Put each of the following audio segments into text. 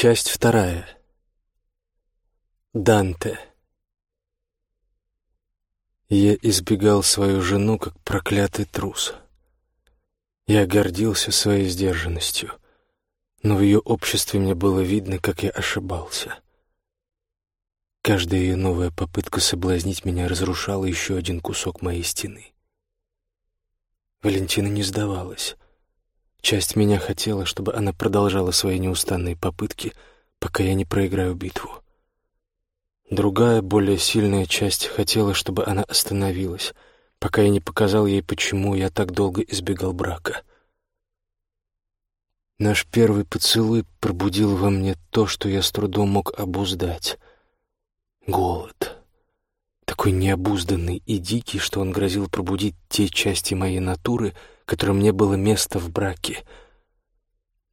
Часть вторая. Данте. Я избегал свою жену, как проклятый трус. Я гордился своей сдержанностью, но в ее обществе мне было видно, как я ошибался. Каждая ее новая попытка соблазнить меня разрушала еще один кусок моей стены. Валентина не сдавалась. Часть меня хотела, чтобы она продолжала свои неустанные попытки, пока я не проиграю битву. Другая, более сильная часть хотела, чтобы она остановилась, пока я не показал ей, почему я так долго избегал брака. Наш первый поцелуй пробудил во мне то, что я с трудом мог обуздать — голод. Такой необузданный и дикий, что он грозил пробудить те части моей натуры — которым не было места в браке.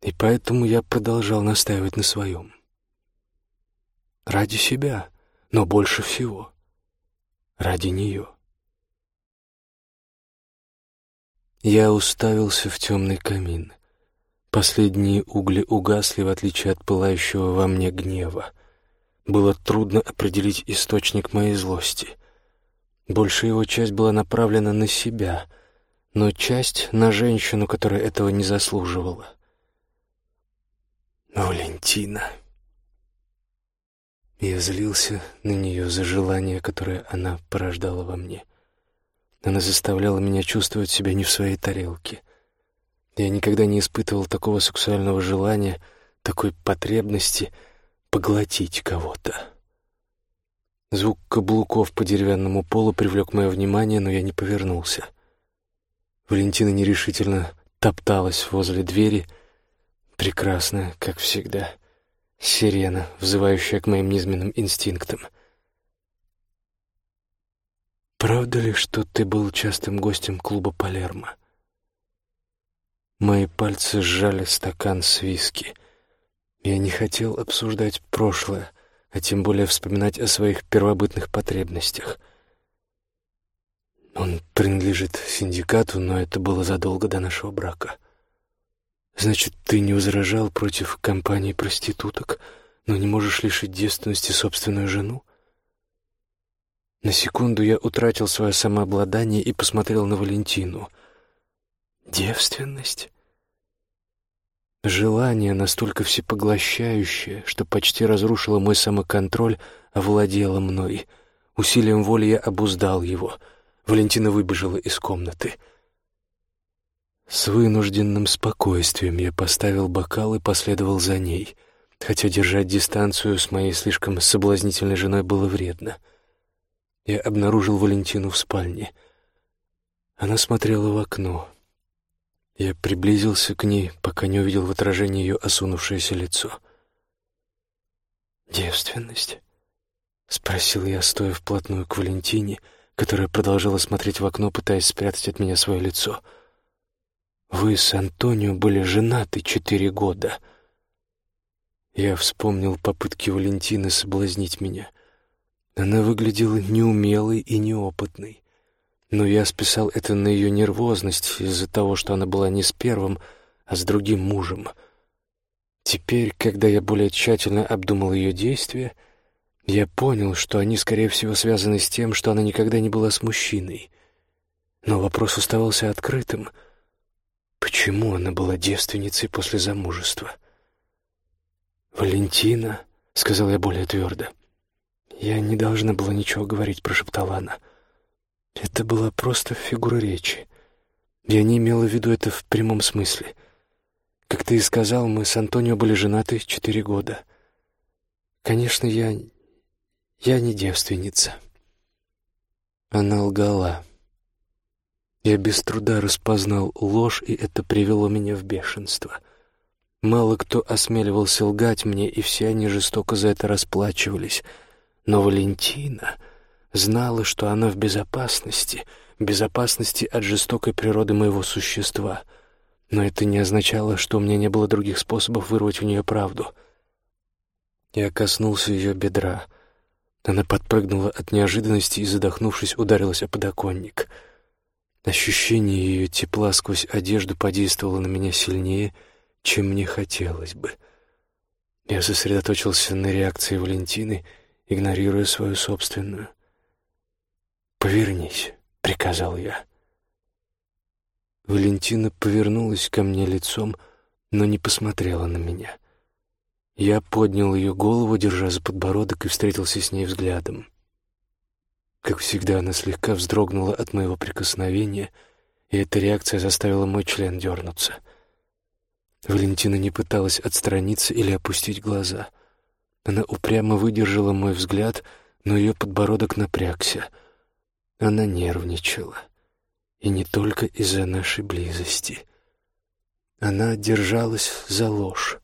И поэтому я продолжал настаивать на своем. Ради себя, но больше всего ради нее. Я уставился в темный камин. Последние угли угасли, в отличие от пылающего во мне гнева. Было трудно определить источник моей злости. Большая его часть была направлена на себя — но часть на женщину, которая этого не заслуживала. Валентина. Я злился на нее за желание, которое она порождала во мне. Она заставляла меня чувствовать себя не в своей тарелке. Я никогда не испытывал такого сексуального желания, такой потребности поглотить кого-то. Звук каблуков по деревянному полу привлек мое внимание, но я не повернулся. Валентина нерешительно топталась возле двери, прекрасная, как всегда, сирена, взывающая к моим низменным инстинктам. «Правда ли, что ты был частым гостем клуба «Палермо»?» Мои пальцы сжали стакан с виски. Я не хотел обсуждать прошлое, а тем более вспоминать о своих первобытных потребностях — он принадлежит синдикату, но это было задолго до нашего брака. Значит, ты не возражал против компании проституток, но не можешь лишить девственности собственную жену? На секунду я утратил свое самообладание и посмотрел на Валентину. Девственность? Желание настолько всепоглощающее, что почти разрушило мой самоконтроль, овладело мной. Усилием воли я обуздал его — Валентина выбежала из комнаты. С вынужденным спокойствием я поставил бокал и последовал за ней, хотя держать дистанцию с моей слишком соблазнительной женой было вредно. Я обнаружил Валентину в спальне. Она смотрела в окно. Я приблизился к ней, пока не увидел в отражении ее осунувшееся лицо. «Девственность?» — спросил я, стоя вплотную к Валентине — которая продолжала смотреть в окно, пытаясь спрятать от меня свое лицо. «Вы с Антонио были женаты четыре года». Я вспомнил попытки Валентины соблазнить меня. Она выглядела неумелой и неопытной. Но я списал это на ее нервозность из-за того, что она была не с первым, а с другим мужем. Теперь, когда я более тщательно обдумал ее действия, я понял, что они, скорее всего, связаны с тем, что она никогда не была с мужчиной. Но вопрос оставался открытым. Почему она была девственницей после замужества? «Валентина», — сказал я более твердо. «Я не должна была ничего говорить», — прошептала она. «Это была просто фигура речи. Я не имела в виду это в прямом смысле. Как ты и сказал, мы с Антонио были женаты четыре года. Конечно, я я не девственница. Она лгала. Я без труда распознал ложь, и это привело меня в бешенство. Мало кто осмеливался лгать мне, и все они жестоко за это расплачивались. Но Валентина знала, что она в безопасности, в безопасности от жестокой природы моего существа. Но это не означало, что у меня не было других способов вырвать у нее правду. Я коснулся ее бедра — она подпрыгнула от неожиданности и, задохнувшись, ударилась о подоконник. Ощущение ее тепла сквозь одежду подействовало на меня сильнее, чем мне хотелось бы. Я сосредоточился на реакции Валентины, игнорируя свою собственную. «Повернись», — приказал я. Валентина повернулась ко мне лицом, но не посмотрела на меня. Я поднял ее голову, держа за подбородок, и встретился с ней взглядом. Как всегда, она слегка вздрогнула от моего прикосновения, и эта реакция заставила мой член дернуться. Валентина не пыталась отстраниться или опустить глаза. Она упрямо выдержала мой взгляд, но ее подбородок напрягся. Она нервничала. И не только из-за нашей близости. Она держалась за ложь.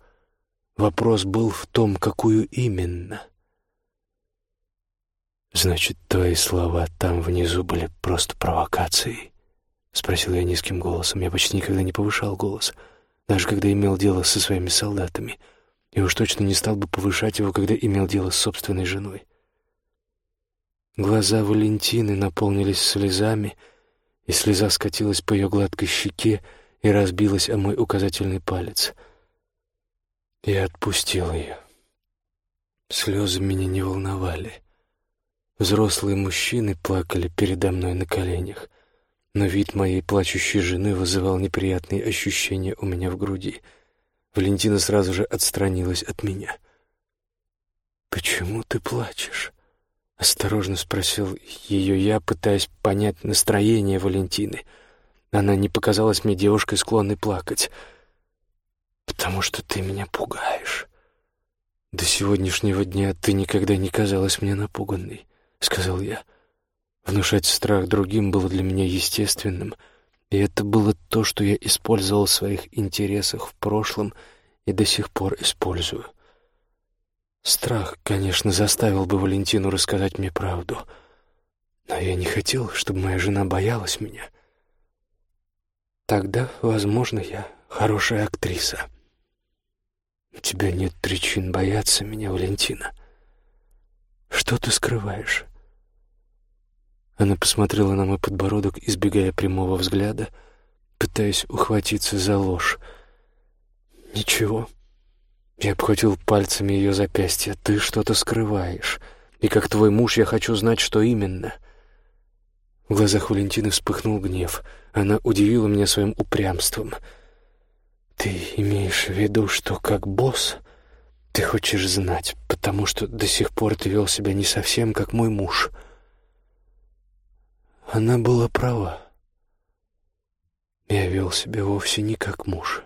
Вопрос был в том, какую именно. «Значит, твои слова там внизу были просто провокацией?» — спросил я низким голосом. Я почти никогда не повышал голос, даже когда имел дело со своими солдатами, и уж точно не стал бы повышать его, когда имел дело с собственной женой. Глаза Валентины наполнились слезами — и слеза скатилась по ее гладкой щеке и разбилась о мой указательный палец. Я отпустил ее. Слезы меня не волновали. Взрослые мужчины плакали передо мной на коленях, но вид моей плачущей жены вызывал неприятные ощущения у меня в груди. Валентина сразу же отстранилась от меня. «Почему ты плачешь?» Осторожно спросил ее я, пытаясь понять настроение Валентины. Она не показалась мне девушкой, склонной плакать. «Потому что ты меня пугаешь. До сегодняшнего дня ты никогда не казалась мне напуганной», — сказал я. Внушать страх другим было для меня естественным, и это было то, что я использовал в своих интересах в прошлом и до сих пор использую — Страх, конечно, заставил бы Валентину рассказать мне правду, но я не хотел, чтобы моя жена боялась меня. Тогда, возможно, я хорошая актриса. У тебя нет причин бояться меня, Валентина. Что ты скрываешь? Она посмотрела на мой подбородок, избегая прямого взгляда, пытаясь ухватиться за ложь. «Ничего», я обхватил пальцами ее запястье. «Ты что-то скрываешь. И как твой муж я хочу знать, что именно». В глазах Валентины вспыхнул гнев. Она удивила меня своим упрямством. «Ты имеешь в виду, что как босс ты хочешь знать, потому что до сих пор ты вел себя не совсем как мой муж?» Она была права. Я вел себя вовсе не как муж.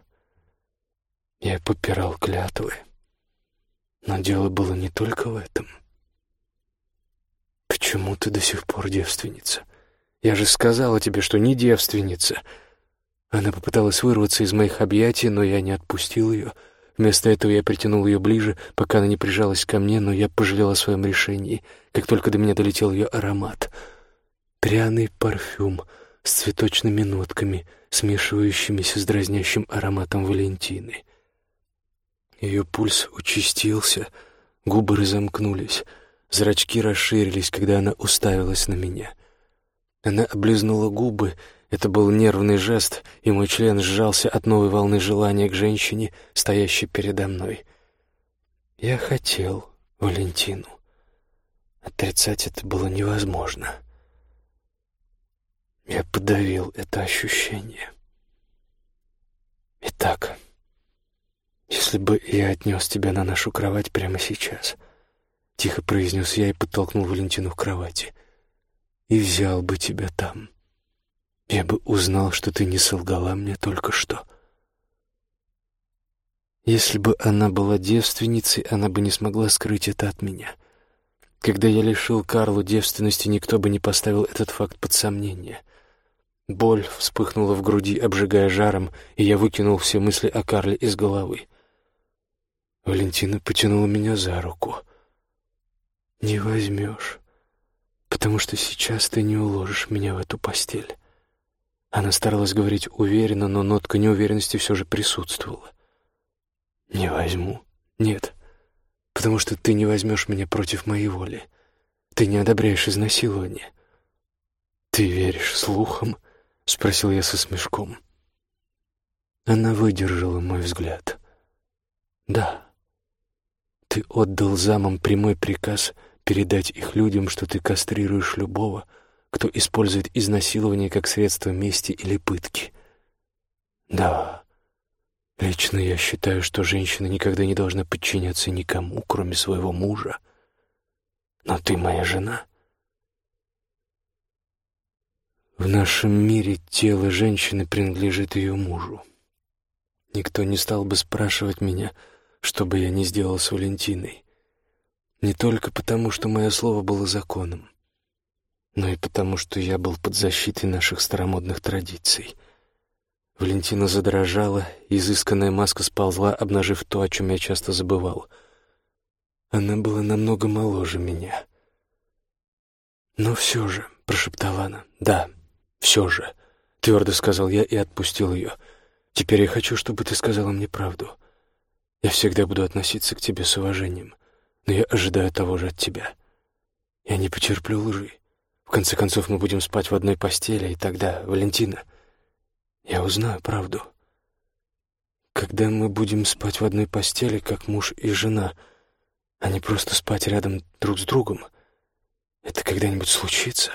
Я попирал клятвы. Но дело было не только в этом. Почему ты до сих пор девственница? Я же сказала тебе, что не девственница. Она попыталась вырваться из моих объятий, но я не отпустил ее. Вместо этого я притянул ее ближе, пока она не прижалась ко мне, но я пожалел о своем решении, как только до меня долетел ее аромат. Пряный парфюм с цветочными нотками, смешивающимися с дразнящим ароматом Валентины — ее пульс участился, губы разомкнулись, зрачки расширились, когда она уставилась на меня. Она облизнула губы, это был нервный жест, и мой член сжался от новой волны желания к женщине, стоящей передо мной. Я хотел Валентину. Отрицать это было невозможно. Я подавил это ощущение. Итак... «Если бы я отнес тебя на нашу кровать прямо сейчас», — тихо произнес я и подтолкнул Валентину к кровати, — «и взял бы тебя там, я бы узнал, что ты не солгала мне только что». Если бы она была девственницей, она бы не смогла скрыть это от меня. Когда я лишил Карлу девственности, никто бы не поставил этот факт под сомнение. Боль вспыхнула в груди, обжигая жаром, и я выкинул все мысли о Карле из головы. Валентина потянула меня за руку. «Не возьмешь, потому что сейчас ты не уложишь меня в эту постель». Она старалась говорить уверенно, но нотка неуверенности все же присутствовала. «Не возьму. Нет, потому что ты не возьмешь меня против моей воли. Ты не одобряешь изнасилование». «Ты веришь слухам?» — спросил я со смешком. Она выдержала мой взгляд. «Да». ты отдал замам прямой приказ передать их людям, что ты кастрируешь любого, кто использует изнасилование как средство мести или пытки. Да, лично я считаю, что женщина никогда не должна подчиняться никому, кроме своего мужа. Но ты моя жена. В нашем мире тело женщины принадлежит ее мужу. Никто не стал бы спрашивать меня, что бы я ни сделал с Валентиной. Не только потому, что мое слово было законом, но и потому, что я был под защитой наших старомодных традиций. Валентина задрожала, изысканная маска сползла, обнажив то, о чем я часто забывал. Она была намного моложе меня. «Но все же», — прошептала она, — «да, все же», — твердо сказал я и отпустил ее. «Теперь я хочу, чтобы ты сказала мне правду. Я всегда буду относиться к тебе с уважением, но я ожидаю того же от тебя. Я не потерплю лжи. Конце концов, мы будем спать в одной постели, и тогда, Валентина, я узнаю правду. Когда мы будем спать в одной постели, как муж и жена, а не просто спать рядом друг с другом, это когда-нибудь случится?»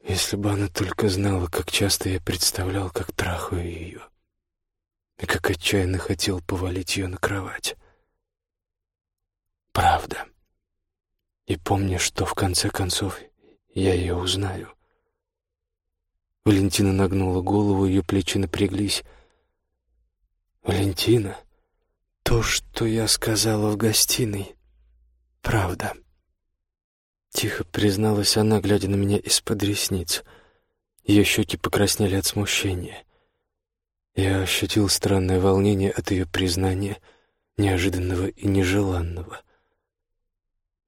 Если бы она только знала, как часто я представлял, как трахаю ее, и как отчаянно хотел повалить ее на кровать. Правда. И помня, что в конце концов я ее узнаю. Валентина нагнула голову, ее плечи напряглись. «Валентина, то, что я сказала в гостиной, правда». Тихо призналась она, глядя на меня из-под ресниц. Ее щеки покраснели от смущения. Я ощутил странное волнение от ее признания, неожиданного и нежеланного.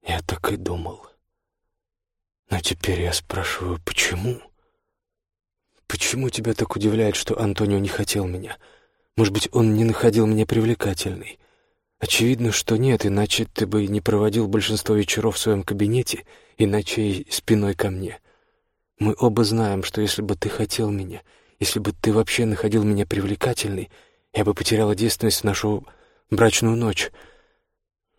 Я так и думал. Но теперь я спрашиваю, почему? Почему тебя так удивляет, что Антонио не хотел меня? Может быть, он не находил меня привлекательной? Очевидно, что нет, иначе ты бы не проводил большинство вечеров в своем кабинете и ночей спиной ко мне. Мы оба знаем, что если бы ты хотел меня, если бы ты вообще находил меня привлекательной, я бы потеряла действенность в нашу брачную ночь.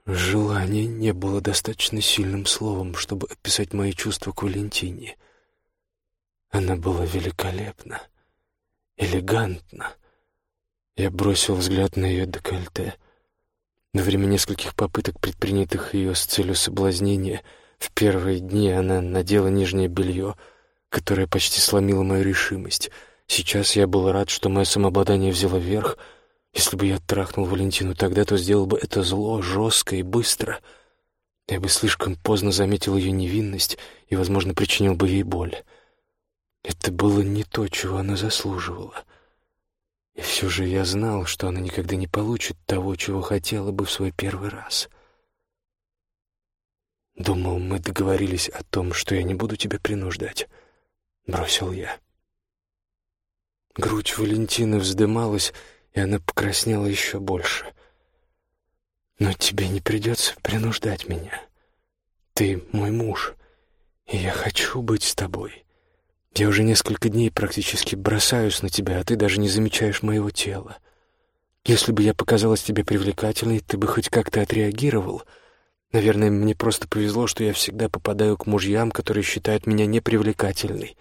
Желание не было достаточно сильным словом, чтобы описать мои чувства к Валентине. Она была великолепна, элегантна. Я бросил взгляд на ее декольте — во время нескольких попыток, предпринятых ее с целью соблазнения, в первые дни она надела нижнее белье, которое почти сломило мою решимость. Сейчас я был рад, что мое самообладание взяло верх. Если бы я трахнул Валентину тогда, то сделал бы это зло, жестко и быстро. Я бы слишком поздно заметил ее невинность и, возможно, причинил бы ей боль. Это было не то, чего она заслуживала. И все же я знал, что она никогда не получит того, чего хотела бы в свой первый раз. Думал, мы договорились о том, что я не буду тебя принуждать. Бросил я. Грудь Валентины вздымалась, и она покраснела еще больше. Но тебе не придется принуждать меня. Ты мой муж, и я хочу быть с тобой. Я уже несколько дней практически бросаюсь на тебя, а ты даже не замечаешь моего тела. Если бы я показалась тебе привлекательной, ты бы хоть как-то отреагировал. Наверное, мне просто повезло, что я всегда попадаю к мужьям, которые считают меня непривлекательной.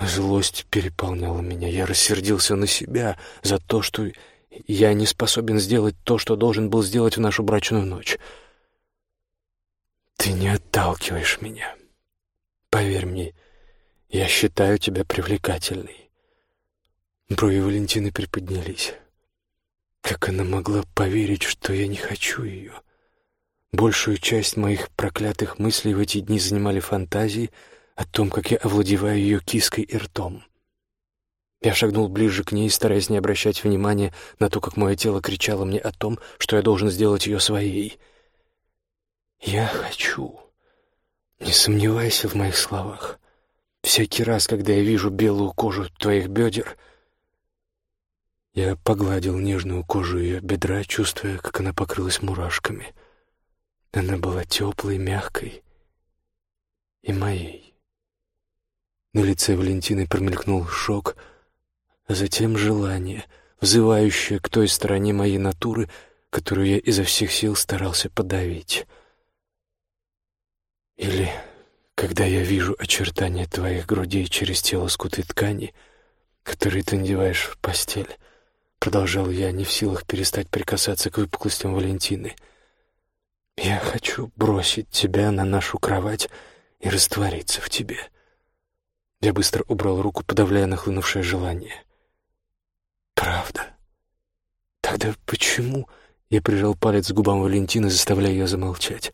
Злость переполняла меня. Я рассердился на себя за то, что я не способен сделать то, что должен был сделать в нашу брачную ночь. Ты не отталкиваешь меня. Поверь мне, — я считаю тебя привлекательной. Брови Валентины приподнялись. Как она могла поверить, что я не хочу ее? Большую часть моих проклятых мыслей в эти дни занимали фантазии о том, как я овладеваю ее киской и ртом. Я шагнул ближе к ней, стараясь не обращать внимания на то, как мое тело кричало мне о том, что я должен сделать ее своей. «Я хочу. Не сомневайся в моих словах. Всякий раз, когда я вижу белую кожу твоих бедер, я погладил нежную кожу ее бедра, чувствуя, как она покрылась мурашками. Она была теплой, мягкой и моей. На лице Валентины промелькнул шок, а затем желание, взывающее к той стороне моей натуры, которую я изо всех сил старался подавить. Или когда я вижу очертания твоих грудей через те лоскуты ткани, которые ты надеваешь в постель, продолжал я, не в силах перестать прикасаться к выпуклостям Валентины. Я хочу бросить тебя на нашу кровать и раствориться в тебе. Я быстро убрал руку, подавляя нахлынувшее желание. Правда? Тогда почему? Я прижал палец к губам Валентины, заставляя ее замолчать.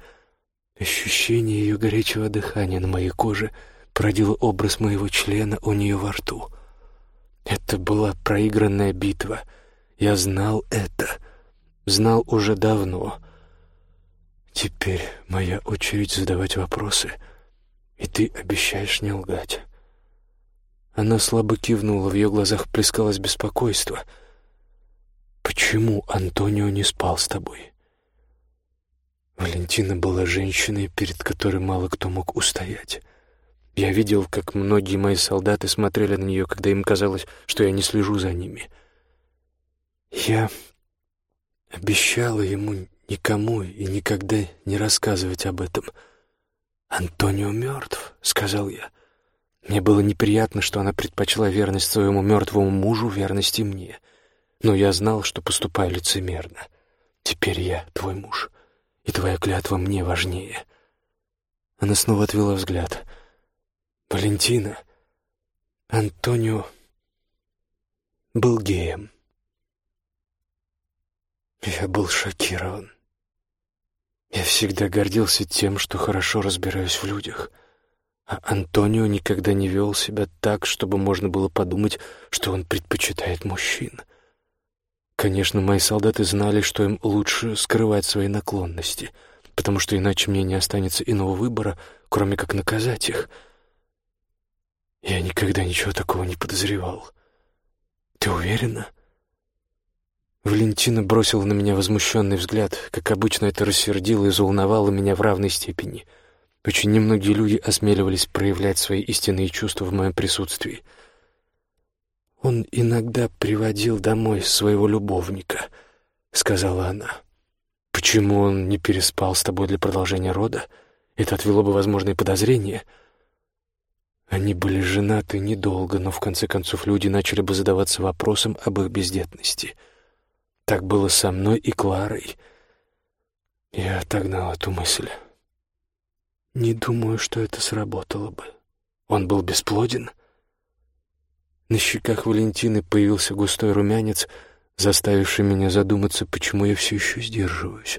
Ощущение ее горячего дыхания на моей коже породило образ моего члена у нее во рту. Это была проигранная битва. Я знал это. Знал уже давно. Теперь моя очередь задавать вопросы, и ты обещаешь не лгать. Она слабо кивнула, в ее глазах плескалось беспокойство. «Почему Антонио не спал с тобой?» Валентина была женщиной, перед которой мало кто мог устоять. Я видел, как многие мои солдаты смотрели на нее, когда им казалось, что я не слежу за ними. Я обещала ему никому и никогда не рассказывать об этом. «Антонио мертв», — сказал я. Мне было неприятно, что она предпочла верность своему мертвому мужу верности мне. Но я знал, что поступаю лицемерно. Теперь я твой муж, и твоя клятва мне важнее. Она снова отвела взгляд. «Валентина, Антонио был геем». Я был шокирован. Я всегда гордился тем, что хорошо разбираюсь в людях — а Антонио никогда не вел себя так, чтобы можно было подумать, что он предпочитает мужчин. Конечно, мои солдаты знали, что им лучше скрывать свои наклонности, потому что иначе мне не останется иного выбора, кроме как наказать их. Я никогда ничего такого не подозревал. Ты уверена? Валентина бросила на меня возмущенный взгляд. Как обычно, это рассердило и заволновало меня в равной степени — очень немногие люди осмеливались проявлять свои истинные чувства в моем присутствии. «Он иногда приводил домой своего любовника», — сказала она. «Почему он не переспал с тобой для продолжения рода? Это отвело бы возможные подозрения». Они были женаты недолго, но в конце концов люди начали бы задаваться вопросом об их бездетности. Так было со мной и Кларой. Я отогнал эту мысль. Не думаю, что это сработало бы. Он был бесплоден. На щеках Валентины появился густой румянец, заставивший меня задуматься, почему я все еще сдерживаюсь.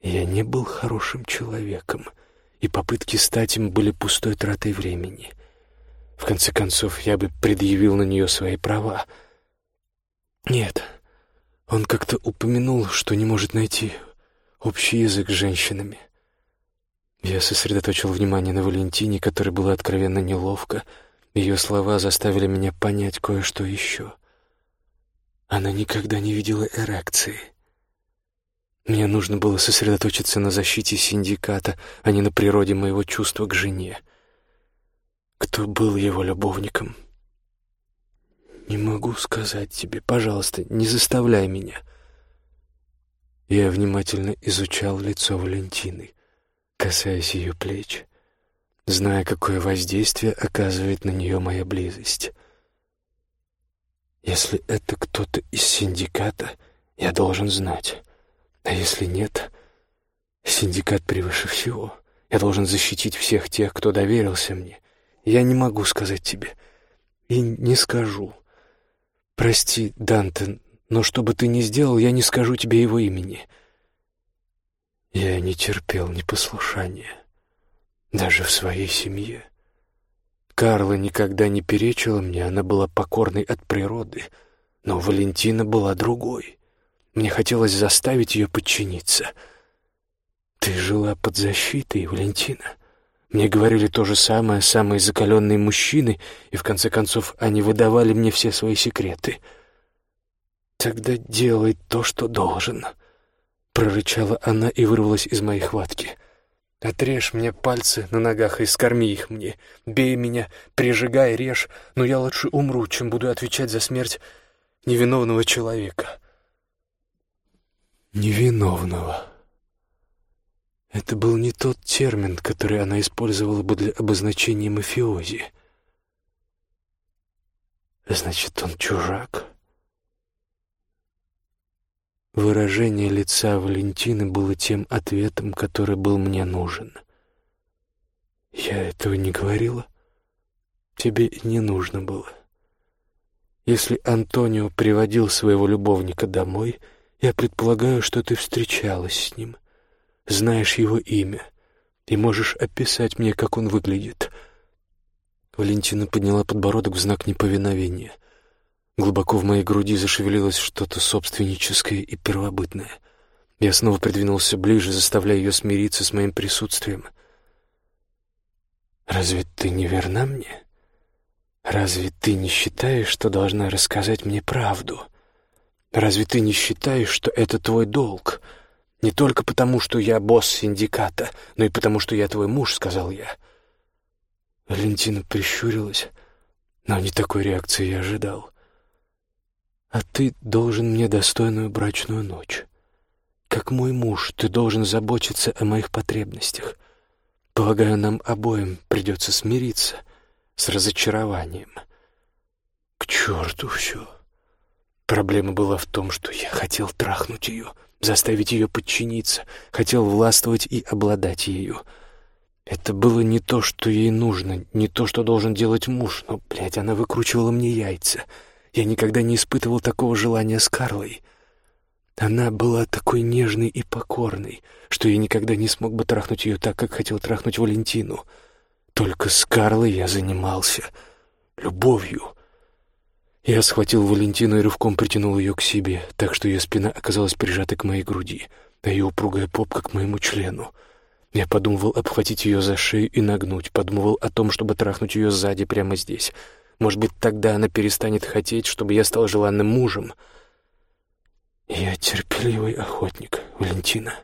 Я не был хорошим человеком, и попытки стать им были пустой тратой времени. В конце концов, я бы предъявил на нее свои права. Нет, он как-то упомянул, что не может найти общий язык с женщинами. Я сосредоточил внимание на Валентине, которой было откровенно неловко. Ее слова заставили меня понять кое-что еще. Она никогда не видела эрекции. Мне нужно было сосредоточиться на защите синдиката, а не на природе моего чувства к жене. Кто был его любовником? Не могу сказать тебе. Пожалуйста, не заставляй меня. Я внимательно изучал лицо Валентины касаясь ее плеч, зная, какое воздействие оказывает на нее моя близость. Если это кто-то из синдиката, я должен знать. А если нет, синдикат превыше всего. Я должен защитить всех тех, кто доверился мне. Я не могу сказать тебе. И не скажу. Прости, Данте, но что бы ты ни сделал, я не скажу тебе его имени. Я не терпел непослушания, даже в своей семье. Карла никогда не перечила мне, она была покорной от природы, но Валентина была другой. Мне хотелось заставить ее подчиниться. Ты жила под защитой, Валентина. Мне говорили то же самое самые закаленные мужчины, и в конце концов они выдавали мне все свои секреты. Тогда делай то, что должен прорычала она и вырвалась из моей хватки. «Отрежь мне пальцы на ногах и скорми их мне. Бей меня, прижигай, режь, но я лучше умру, чем буду отвечать за смерть невиновного человека». невиновного. Это был не тот термин, который она использовала бы для обозначения мафиози. Значит, он чужак. Выражение лица Валентины было тем ответом, который был мне нужен. Я этого не говорила. Тебе не нужно было. Если Антонио приводил своего любовника домой, я предполагаю, что ты встречалась с ним, знаешь его имя и можешь описать мне, как он выглядит. Валентина подняла подбородок в знак неповиновения. Глубоко в моей груди зашевелилось что-то собственническое и первобытное. Я снова придвинулся ближе, заставляя ее смириться с моим присутствием. «Разве ты не верна мне?» Разве ты не считаешь, что должна рассказать мне правду? Разве ты не считаешь, что это твой долг? Не только потому, что я босс синдиката, но и потому, что я твой муж, сказал я. Валентина прищурилась, но не такой реакции я ожидал. А ты должен мне достойную брачную ночь. Как мой муж, ты должен заботиться о моих потребностях. Полагаю, нам обоим придется смириться — с разочарованием. К черту все. Проблема была в том, что я хотел трахнуть ее, заставить ее подчиниться, хотел властвовать и обладать ею. Это было не то, что ей нужно, не то, что должен делать муж, но, блядь, она выкручивала мне яйца. Я никогда не испытывал такого желания с Карлой. Она была такой нежной и покорной, что я никогда не смог бы трахнуть ее так, как хотел трахнуть Валентину — только с Карлой я занимался любовью. Я схватил Валентину и рывком притянул ее к себе, так что ее спина оказалась прижата к моей груди, а ее упругая попка к моему члену. Я подумывал обхватить ее за шею и нагнуть, подумывал о том, чтобы трахнуть ее сзади прямо здесь. Может быть, тогда она перестанет хотеть, чтобы я стал желанным мужем. «Я терпеливый охотник, Валентина»,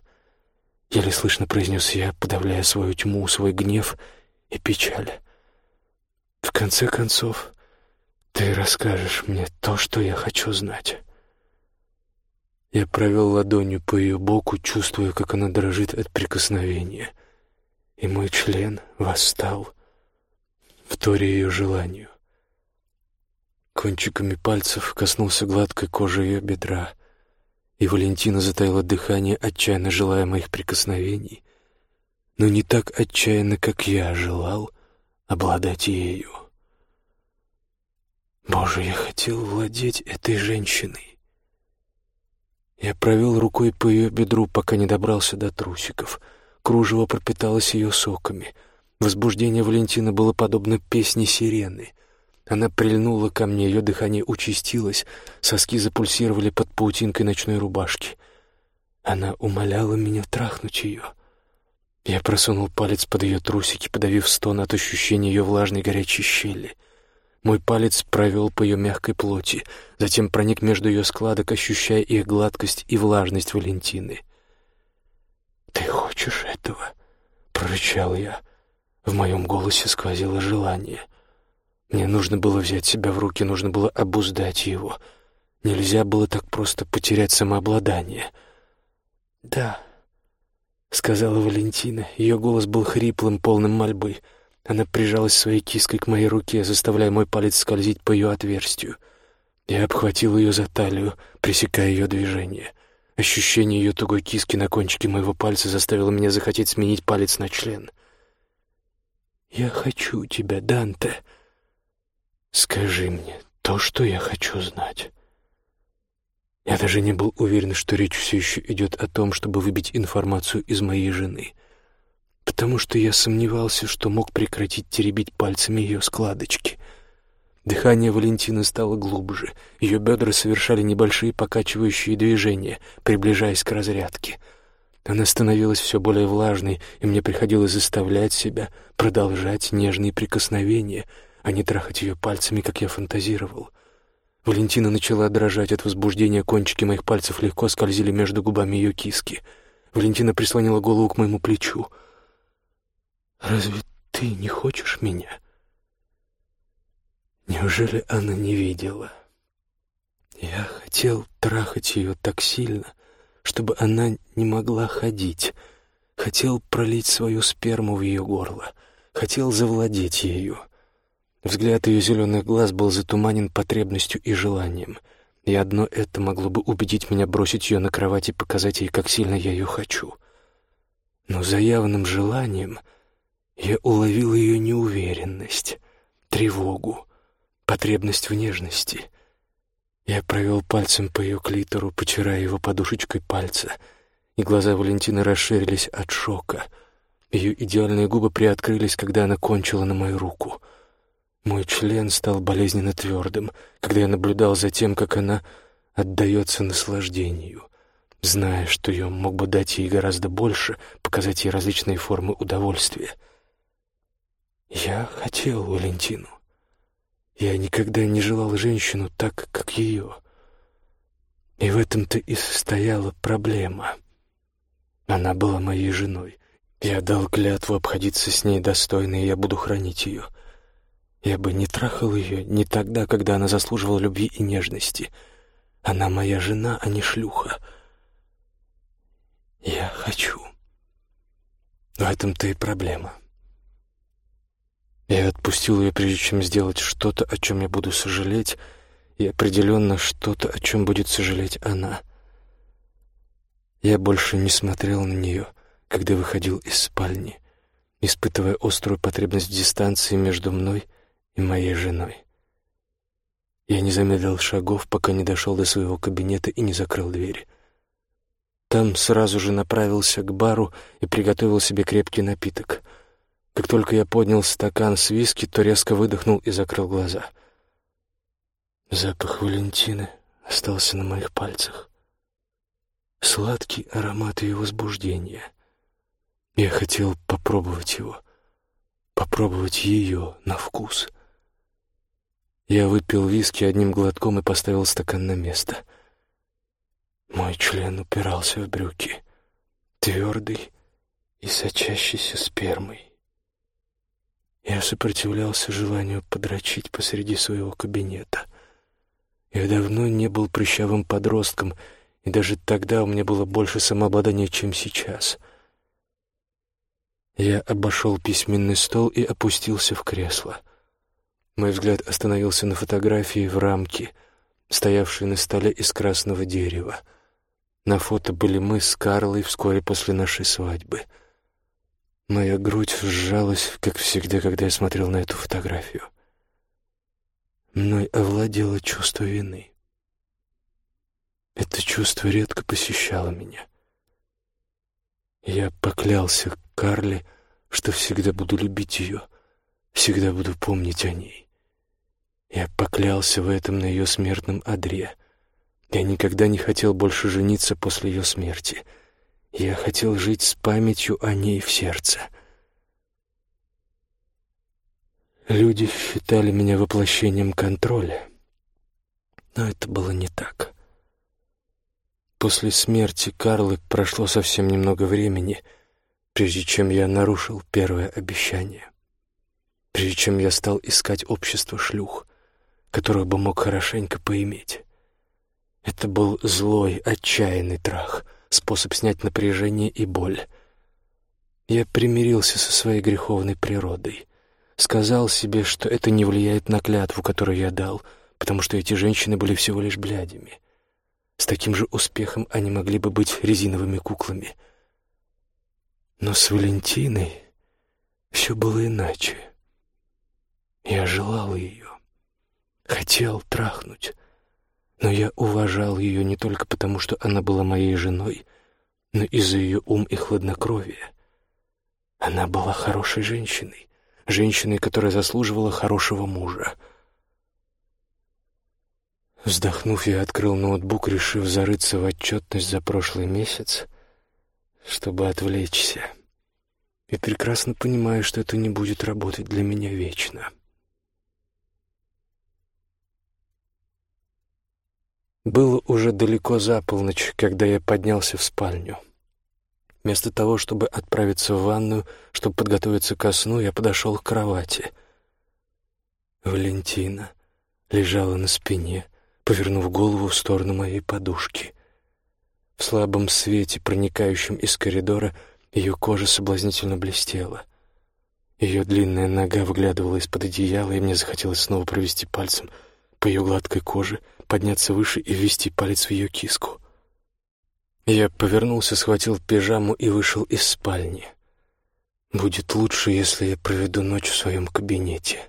— еле слышно произнес я, подавляя свою тьму, свой гнев и печаль. В конце концов, ты расскажешь мне то, что я хочу знать. Я провел ладонью по ее боку, чувствуя, как она дрожит от прикосновения, и мой член восстал, вторя ее желанию. Кончиками пальцев коснулся гладкой кожи ее бедра, и Валентина затаила дыхание, отчаянно желая моих прикосновений — но не так отчаянно, как я желал обладать ею. Боже, я хотел владеть этой женщиной. Я провел рукой по ее бедру, пока не добрался до трусиков. Кружево пропиталось ее соками. Возбуждение Валентина было подобно песне сирены. Она прильнула ко мне, ее дыхание участилось, соски запульсировали под паутинкой ночной рубашки. Она умоляла меня трахнуть ее — я просунул палец под ее трусики, подавив стон от ощущения ее влажной горячей щели. Мой палец провел по ее мягкой плоти, затем проник между ее складок, ощущая их гладкость и влажность Валентины. «Ты хочешь этого?» — прорычал я. В моем голосе сквозило желание. Мне нужно было взять себя в руки, нужно было обуздать его. Нельзя было так просто потерять самообладание. «Да», — сказала Валентина. Ее голос был хриплым, полным мольбы. Она прижалась своей киской к моей руке, заставляя мой палец скользить по ее отверстию. Я обхватил ее за талию, пресекая ее движение. Ощущение ее тугой киски на кончике моего пальца заставило меня захотеть сменить палец на член. «Я хочу тебя, Данте. Скажи мне то, что я хочу знать». Я даже не был уверен, что речь все еще идет о том, чтобы выбить информацию из моей жены, потому что я сомневался, что мог прекратить теребить пальцами ее складочки. Дыхание Валентины стало глубже, ее бедра совершали небольшие покачивающие движения, приближаясь к разрядке. Она становилась все более влажной, и мне приходилось заставлять себя продолжать нежные прикосновения, а не трахать ее пальцами, как я фантазировал — Валентина начала дрожать от возбуждения, кончики моих пальцев легко скользили между губами ее киски. Валентина прислонила голову к моему плечу. «Разве ты не хочешь меня?» Неужели она не видела? Я хотел трахать ее так сильно, чтобы она не могла ходить. Хотел пролить свою сперму в ее горло. Хотел завладеть ею. Взгляд ее зеленых глаз был затуманен потребностью и желанием. И одно это могло бы убедить меня бросить ее на кровать и показать ей, как сильно я ее хочу. Но за явным желанием я уловил ее неуверенность, тревогу, потребность в нежности. Я провел пальцем по ее клитору, потирая его подушечкой пальца, и глаза Валентины расширились от шока. Ее идеальные губы приоткрылись, когда она кончила на мою руку. Мой член стал болезненно твердым, когда я наблюдал за тем, как она отдается наслаждению, зная, что я мог бы дать ей гораздо больше, показать ей различные формы удовольствия. Я хотел Валентину. Я никогда не желал женщину так, как ее. И в этом-то и состояла проблема. Она была моей женой. Я дал клятву обходиться с ней достойно, и я буду хранить ее. Я бы не трахал ее не тогда, когда она заслуживала любви и нежности. Она моя жена, а не шлюха. Я хочу. В этом-то и проблема. Я отпустил ее, прежде чем сделать что-то, о чем я буду сожалеть, и определенно что-то, о чем будет сожалеть она. Я больше не смотрел на нее, когда выходил из спальни, испытывая острую потребность дистанции между мной и моей женой. Я не замедлил шагов, пока не дошел до своего кабинета и не закрыл дверь. Там сразу же направился к бару и приготовил себе крепкий напиток — как только я поднял стакан с виски, то резко выдохнул и закрыл глаза. Запах Валентины остался на моих пальцах. Сладкий аромат ее возбуждения. Я хотел попробовать его, попробовать ее на вкус. Я выпил виски одним глотком и поставил стакан на место. Мой член упирался в брюки, твердый и сочащийся спермой. Я сопротивлялся желанию подрочить посреди своего кабинета. Я давно не был прыщавым подростком, и даже тогда у меня было больше самообладания, чем сейчас. Я обошел письменный стол и опустился в кресло. Мой взгляд остановился на фотографии в рамке, стоявшей на столе из красного дерева. На фото были мы с Карлой вскоре после нашей свадьбы — Моя грудь сжалась, как всегда, когда я смотрел на эту фотографию. Мной овладело чувство вины. Это чувство редко посещало меня. Я поклялся Карле, что всегда буду любить ее, всегда буду помнить о ней. Я поклялся в этом на ее смертном одре. Я никогда не хотел больше жениться после ее смерти — я хотел жить с памятью о ней в сердце. Люди считали меня воплощением контроля, но это было не так. После смерти Карлы прошло совсем немного времени, прежде чем я нарушил первое обещание, прежде чем я стал искать общество шлюх, которых бы мог хорошенько поиметь. Это был злой, отчаянный трах — способ снять напряжение и боль. Я примирился со своей греховной природой. Сказал себе, что это не влияет на клятву, которую я дал, потому что эти женщины были всего лишь блядями. С таким же успехом они могли бы быть резиновыми куклами. Но с Валентиной все было иначе. Я желал ее, хотел трахнуть, но я уважал ее не только потому, что она была моей женой, но и за ее ум и хладнокровие. Она была хорошей женщиной, женщиной, которая заслуживала хорошего мужа. Вздохнув, я открыл ноутбук, решив зарыться в отчетность за прошлый месяц, чтобы отвлечься. И прекрасно понимаю, что это не будет работать для меня вечно. — Было уже далеко за полночь, когда я поднялся в спальню. Вместо того, чтобы отправиться в ванную, чтобы подготовиться ко сну, я подошел к кровати. Валентина лежала на спине, повернув голову в сторону моей подушки. В слабом свете, проникающем из коридора, ее кожа соблазнительно блестела. Ее длинная нога выглядывала из-под одеяла, и мне захотелось снова провести пальцем по ее гладкой коже, подняться выше и ввести палец в ее киску. Я повернулся, схватил пижаму и вышел из спальни. Будет лучше, если я проведу ночь в своем кабинете.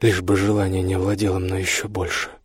Лишь бы желание не владело мной еще больше. —